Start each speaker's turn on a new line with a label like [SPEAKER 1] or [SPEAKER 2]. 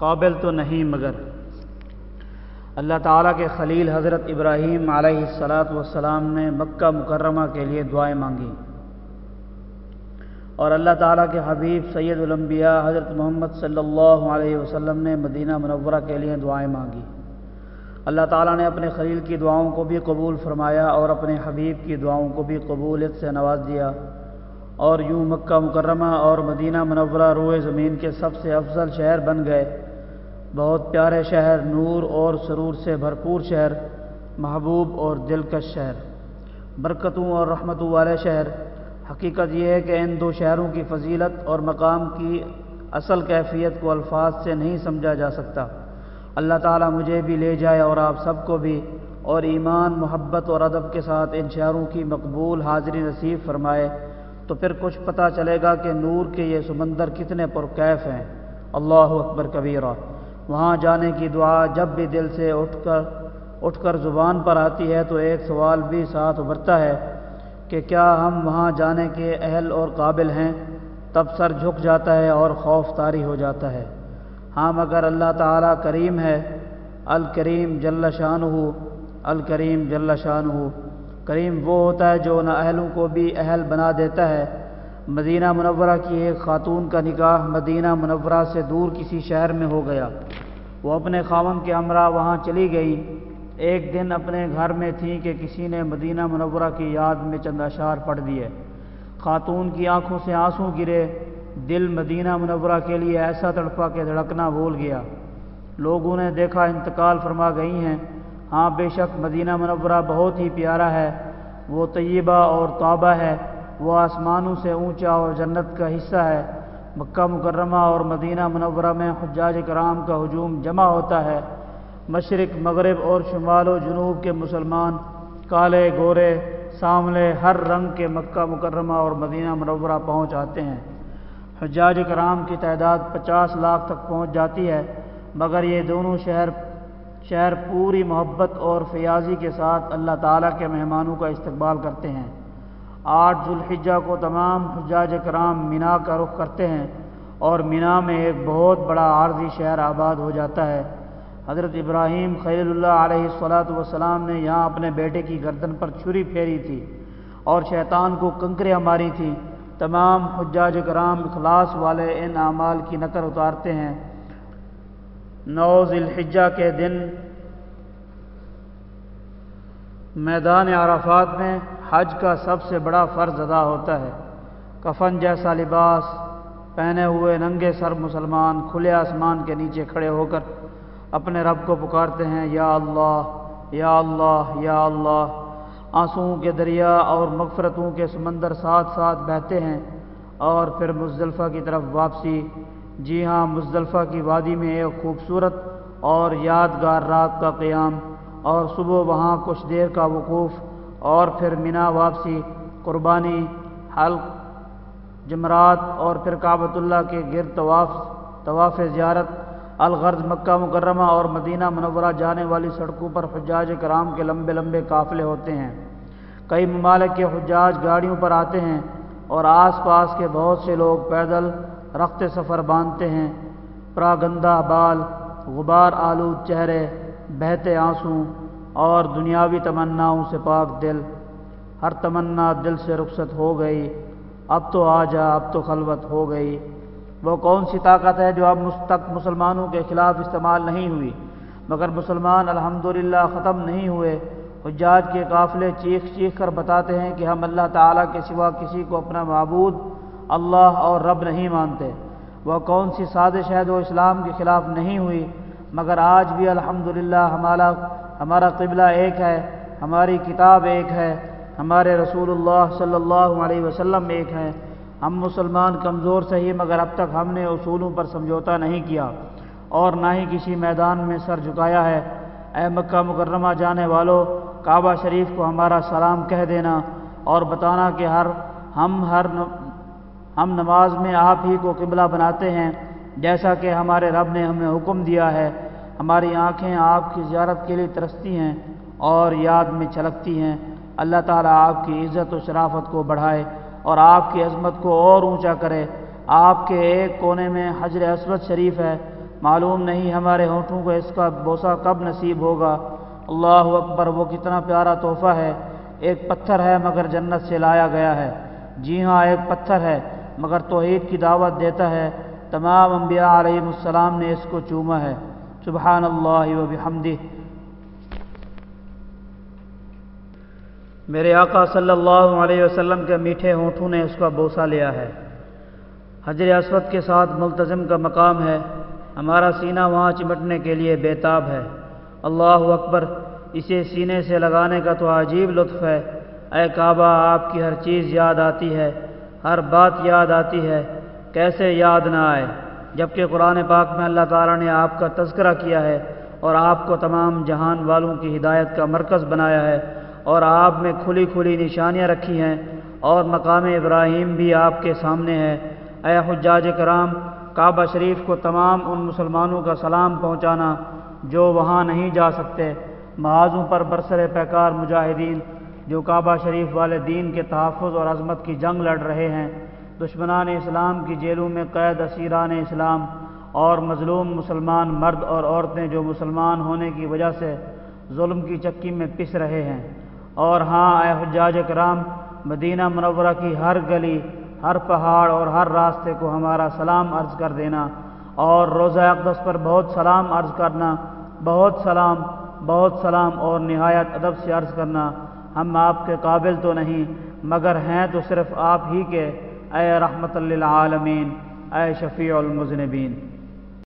[SPEAKER 1] قابل تو نہیں، مگر اللہ تعالیٰ کے خلیل حضرت ابراہیم علیہ السلاۃ والسلام نے مکہ مکرمہ کے لیے دعائیں مانگی۔ اور اللہ تعالیٰ کے حبیب سید الانبیاء حضرت محمد صلی اللہ علیہ وسلم نے مدینہ منورہ کے لیے دعائیں مانگی۔ اللہ تعالیٰ نے اپنے خلیل کی دعاؤں کو بھی قبول فرمایا اور اپنے حبیب کی دعاؤں کو بھی قبولیت سے نواز دیا۔ اور یوں مکہ مکرمہ اور مدینہ منورہ روئے زمین کے سب سے افضل شہر بن گئے۔ بہت پیارے شہر، نور اور سرور سے بھرپور شہر، محبوب اور دلکش شہر۔ برکتوں اور رحمتوں والے شہر۔ حقیقت یہ ہے کہ ان دو شہروں کی فضیلت اور مقام کی اصل کیفیت کو الفاظ سے نہیں سمجھا جا سکتا۔ اللہ تعالیٰ مجھے بھی لے جائے اور آپ سب کو بھی، اور ایمان، محبت اور ادب کے ساتھ ان شہروں کی مقبول حاضری نصیب فرمائے۔ تو پھر کچھ پتہ چلے گا کہ نور کے یہ سمندر کتنے پرکیف ہیں۔ اللہ اکبر کبیرہ۔ وہاں جانے کی دعا جب بھی دل سے اٹھ کر اٹھ کر زبان پر آتی ہے تو ایک سوال بھی ساتھ ابھرتا ہے کہ کیا ہم وہاں جانے کے اہل اور قابل ہیں؟ تب سر جھک جاتا ہے اور خوف طاری ہو جاتا ہے۔ ہاں مگر اللہ تعالیٰ کریم ہے۔ الکریم جل شان ہو الکریم جل شان ہو کریم وہ ہوتا ہے جو نہ اہلوں کو بھی اہل بنا دیتا ہے۔ مدینہ منورہ کی ایک خاتون کا نکاح مدینہ منورہ سے دور کسی شہر میں ہو گیا۔ وہ اپنے خاون کے ہمراہ وہاں چلی گئی۔ ایک دن اپنے گھر میں تھی کہ کسی نے مدینہ منورہ کی یاد میں چند اشعار پڑھ دیے۔ خاتون کی آنکھوں سے آنسوں گرے۔ دل مدینہ منورہ کے لیے ایسا تڑپا کہ دھڑکنا بھول گیا۔ لوگوں نے دیکھا انتقال فرما گئی ہیں۔ ہاں بے شک مدینہ منورہ بہت ہی پیارا ہے۔ وہ طیبہ اور توبہ ہے۔ وہ آسمانوں سے اونچا اور جنت کا حصہ ہے۔ مکہ مکرمہ اور مدینہ منورہ میں حجاج کرام کا ہجوم جمع ہوتا ہے۔ مشرق، مغرب اور شمال و جنوب کے مسلمان کالے، گورے سامنے ہر رنگ کے مکہ مکرمہ اور مدینہ منورہ پہنچ آتے ہیں۔ حجاج کرام کی تعداد پچاس لاکھ تک پہنچ جاتی ہے، مگر یہ دونوں شہر شہر پوری محبت اور فیاضی کے ساتھ اللہ تعالیٰ کے مہمانوں کا استقبال کرتے ہیں۔ آٹھ ذوالحجہ کو تمام حجاج کرام مینا کا رخ کرتے ہیں اور مینا میں ایک بہت بڑا عارضی شہر آباد ہو جاتا ہے۔ حضرت ابراہیم خیل اللہ علیہ الصلاۃ والسلام نے یہاں اپنے بیٹے کی گردن پر چھری پھیری تھی اور شیطان کو کنکریاں ماری تھیں تمام حجاج کرام اخلاص والے ان اعمال کی نقل اتارتے ہیں۔ نو ذی کے دن میدان عرفات میں حج کا سب سے بڑا فرض ادا ہوتا ہے۔ کفن جیسا لباس، پہنے ہوئے ننگے سر مسلمان کھلے آسمان کے نیچے کھڑے ہو کر اپنے رب کو پکارتے ہیں، یا اللہ یا اللہ یا اللہ۔ آنسوؤں کے دریا اور مغفرتوں کے سمندر ساتھ ساتھ بہتے ہیں اور پھر مزدلفہ کی طرف واپسی۔ جی ہاں مزدلفہ کی وادی میں ایک خوبصورت اور یادگار رات کا قیام اور صبح وہاں کچھ دیر کا وقوف اور پھر منا واپسی، قربانی، حلق، جمرات اور پھر کعبۃ اللہ کے گرد طواف طواف زیارت، الغرض مکہ مکرمہ اور مدینہ منورہ جانے والی سڑکوں پر حجاج کرام کے لمبے لمبے قافلے ہوتے ہیں۔ کئی ممالک کے حجاج گاڑیوں پر آتے ہیں اور آس پاس کے بہت سے لوگ پیدل، رخت سفر باندھتے ہیں۔ پراگندہ بال، غبار آلود چہرے، بہتے آنسوں اور دنیاوی تمناؤں سے پاک دل، ہر تمنا دل سے رخصت ہو گئی۔ اب تو آ جا، اب تو خلوت ہو گئی۔ وہ کون سی طاقت ہے جو اب تک مسلمانوں کے خلاف استعمال نہیں ہوئی؟ مگر مسلمان الحمدللہ ختم نہیں ہوئے۔ حجاج کے قافلے چیخ چیخ کر بتاتے ہیں کہ ہم اللہ تعالیٰ کے سوا کسی کو اپنا معبود اللہ اور رب نہیں مانتے۔ وہ کون سی سازش ہے جو اسلام کے خلاف نہیں ہوئی؟ مگر آج بھی الحمدللہ ہمارا ہمارا قبلہ ایک ہے، ہماری کتاب ایک ہے، ہمارے رسول اللہ صلی اللہ علیہ وسلم ایک ہیں۔ ہم مسلمان کمزور سے ہی، مگر اب تک ہم نے اصولوں پر سمجھوتا نہیں کیا اور نہ ہی کسی میدان میں سر جھکایا ہے۔ اے مکہ مکرمہ جانے والوں کعبہ شریف کو ہمارا سلام کہہ دینا اور بتانا کہ ہر، ہم ہر ہم نماز میں آپ ہی کو قبلہ بناتے ہیں، جیسا کہ ہمارے رب نے ہمیں حکم دیا ہے۔ ہماری آنکھیں آپ کی زیارت کے لیے ترستی ہیں اور یاد میں چھلکتی ہیں۔ اللہ تعالیٰ آپ کی عزت و شرافت کو بڑھائے اور آپ کی عظمت کو اور اونچا کرے۔ آپ کے ایک کونے میں حجر اسود شریف ہے۔ معلوم نہیں ہمارے ہونٹوں کو اس کا بوسہ کب نصیب ہوگا۔ اللہ اکبر، وہ کتنا پیارا تحفہ ہے۔ ایک پتھر ہے مگر جنت سے لایا گیا ہے۔ جی ہاں ایک پتھر ہے مگر توحید کی دعوت دیتا ہے۔ تمام انبیاء علیہ السلام نے اس کو چوما ہے۔ سبحان اللہ و بحمدہ۔ میرے آقا صلی اللہ علیہ وسلم کے میٹھے ہونٹوں نے اس کا بوسہ لیا ہے۔ حجر اسود کے ساتھ ملتظم کا مقام ہے۔ ہمارا سینہ وہاں چمٹنے کے لیے بیتاب ہے۔ اللہ اکبر، اسے سینے سے لگانے کا تو عجیب لطف ہے۔ اے کعبہ، آپ کی ہر چیز یاد آتی ہے۔ ہر بات یاد آتی ہے۔ کیسے یاد نہ آئے؟ جبکہ قرآن پاک میں اللہ تعالیٰ نے آپ کا تذکرہ کیا ہے اور آپ کو تمام جہان والوں کی ہدایت کا مرکز بنایا ہے اور آپ میں کھلی کھلی نشانیاں رکھی ہیں اور مقام ابراہیم بھی آپ کے سامنے ہے۔ اے حجاج کرام، کعبہ شریف کو تمام ان مسلمانوں کا سلام پہنچانا جو وہاں نہیں جا سکتے۔ محاذوں پر برسر پیکار مجاہدین جو کعبہ شریف والے دین کے تحفظ اور عظمت کی جنگ لڑ رہے ہیں۔ دشمنان اسلام کی جیلوں میں قید اسیران اسلام اور مظلوم مسلمان مرد اور عورتیں جو مسلمان ہونے کی وجہ سے ظلم کی چکی میں پس رہے ہیں۔ اور ہاں اے حجاج کرام مدینہ منورہ کی ہر گلی، ہر پہاڑ اور ہر راستے کو ہمارا سلام عرض کر دینا اور روزہ اقدس پر بہت سلام عرض کرنا، بہت سلام بہت سلام اور نہایت ادب سے عرض کرنا۔ ہم آپ کے قابل تو نہیں، مگر ہیں تو صرف آپ ہی کے۔ اے رحمت للعالمین اے شفیع المذنبین